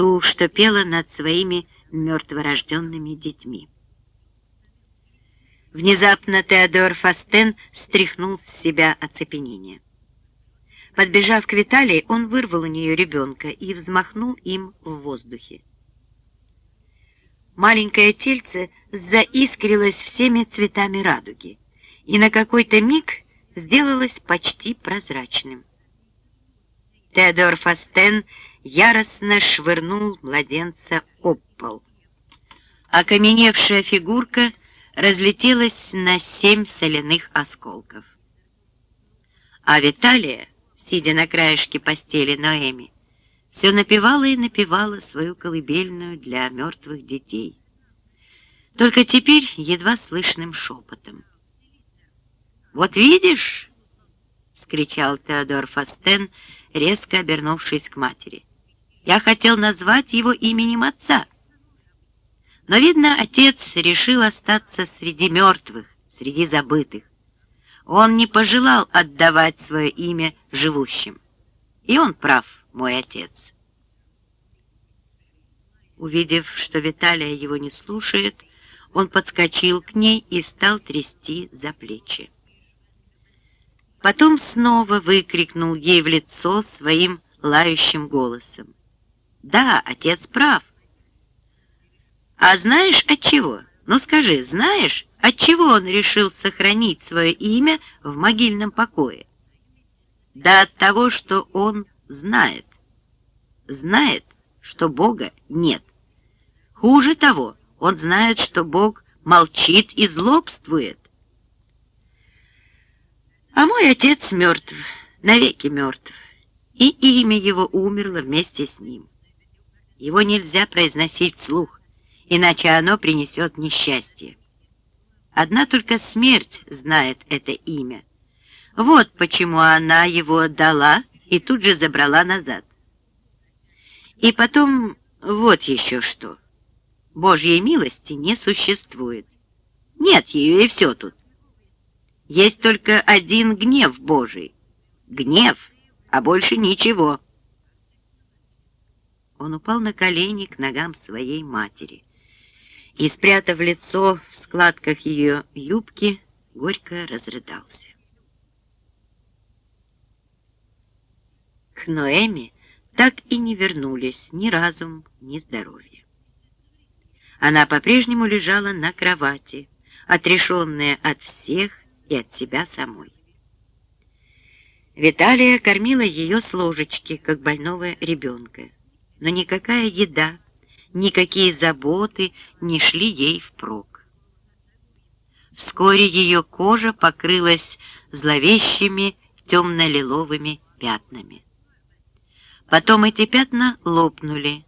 ту, что пела над своими мертворожденными детьми. Внезапно Теодор Фастен стряхнул с себя оцепенение. Подбежав к Виталии, он вырвал у нее ребенка и взмахнул им в воздухе. Маленькое тельце заискрилось всеми цветами радуги и на какой-то миг сделалось почти прозрачным. Теодор Фастен яростно швырнул младенца об пол. Окаменевшая фигурка разлетелась на семь соляных осколков. А Виталия, сидя на краешке постели Ноэми, все напевала и напевала свою колыбельную для мертвых детей. Только теперь едва слышным шепотом. «Вот видишь!» — скричал Теодор Фастен, резко обернувшись к матери. «Я хотел назвать его именем отца». Но, видно, отец решил остаться среди мертвых, среди забытых. Он не пожелал отдавать свое имя живущим. И он прав, мой отец. Увидев, что Виталия его не слушает, он подскочил к ней и стал трясти за плечи. Потом снова выкрикнул ей в лицо своим лающим голосом. «Да, отец прав. А знаешь от чего? Ну скажи, знаешь, от чего он решил сохранить свое имя в могильном покое? Да от того, что он знает. Знает, что Бога нет. Хуже того, он знает, что Бог молчит и злобствует. А мой отец мертв, навеки мертв, и имя его умерло вместе с ним. Его нельзя произносить вслух иначе оно принесет несчастье. Одна только смерть знает это имя. Вот почему она его отдала и тут же забрала назад. И потом вот еще что. Божьей милости не существует. Нет ее, и все тут. Есть только один гнев Божий. Гнев, а больше ничего. Он упал на колени к ногам своей матери и, спрятав лицо в складках ее юбки, горько разрыдался. К Ноэме так и не вернулись ни разум, ни здоровье. Она по-прежнему лежала на кровати, отрешенная от всех и от себя самой. Виталия кормила ее с ложечки, как больного ребенка, но никакая еда никакие заботы не шли ей впрок. Вскоре ее кожа покрылась зловещими темно-лиловыми пятнами. Потом эти пятна лопнули,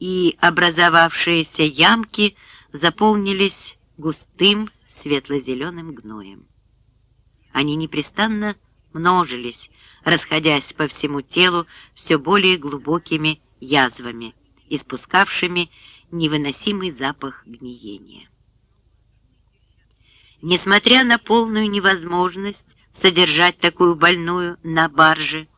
и образовавшиеся ямки заполнились густым светло-зеленым гноем. Они непрестанно множились, расходясь по всему телу все более глубокими язвами, испускавшими невыносимый запах гниения. Несмотря на полную невозможность содержать такую больную на барже,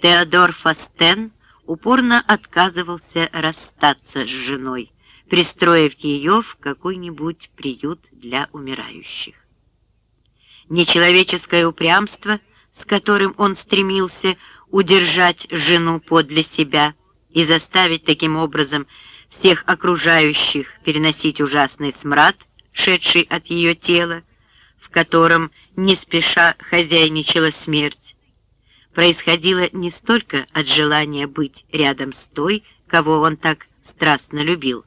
Теодор Фастен упорно отказывался расстаться с женой, пристроив ее в какой-нибудь приют для умирающих. Нечеловеческое упрямство, с которым он стремился удержать жену подле себя, и заставить таким образом всех окружающих переносить ужасный смрад, шедший от ее тела, в котором не спеша хозяйничала смерть, происходило не столько от желания быть рядом с той, кого он так страстно любил,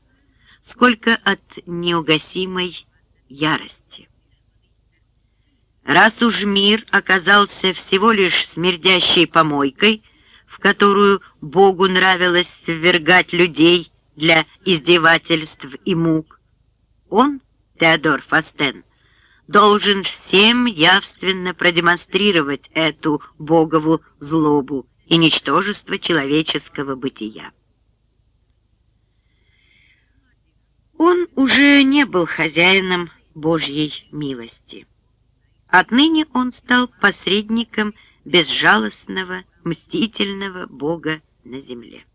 сколько от неугасимой ярости. Раз уж мир оказался всего лишь смердящей помойкой, которую Богу нравилось ввергать людей для издевательств и мук. Он, Теодор Фастен, должен всем явственно продемонстрировать эту Богову злобу и ничтожество человеческого бытия. Он уже не был хозяином Божьей милости. Отныне он стал посредником безжалостного, мстительного Бога на земле.